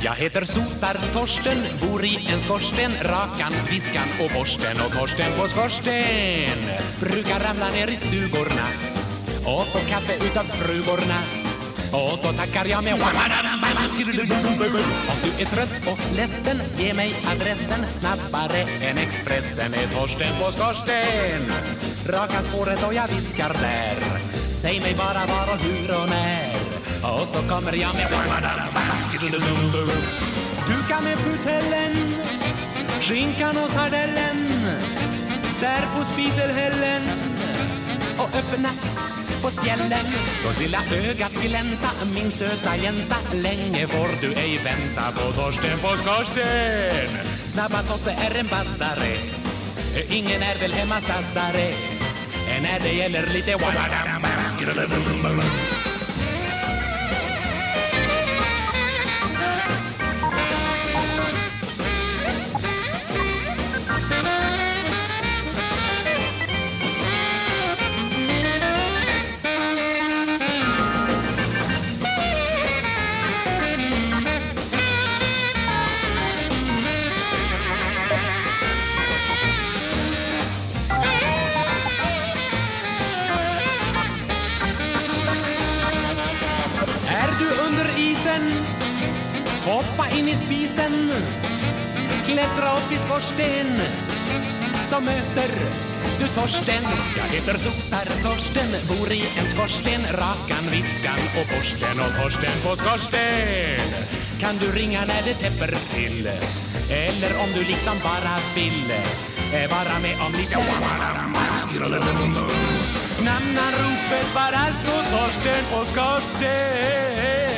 Jag heter Sotar Torsten, bor i en skorsten Rakan, viskan och borsten. Och Torsten på skorsten Brukar ramla ner i stugorna. Och få kaffe utav frugorna. Och då tackar jag med Om du är trött och ledsen, ge mig adressen Snabbare än Expressen. Är Torsten på skorsten Raka spåret och jag viskar där. Säg mig bara var och hur och när. Och så kommer jag med Duka med putellen, Skinkan och sardellen. Där på spiselhällen Och öppna på spjällen. Då lilla ögat glänta, min söta jänta. Länge får du ej vänta på Torsten på skorsten Snabba Totte är en baddare. Ingen är väl hemma När det gäller lite under isen? Hoppa in i spisen. Klättra upp i skorsten. Så möter du Torsten. Jag heter Sotar Torsten Bor i en skorsten. Rakan, viskan och borsten Och Torsten på skorsten. Kan du ringa när det täpper till? Eller om du liksom bara vill? Eh, vara med om lite Namnanropet var alltså Torsten på skorsten.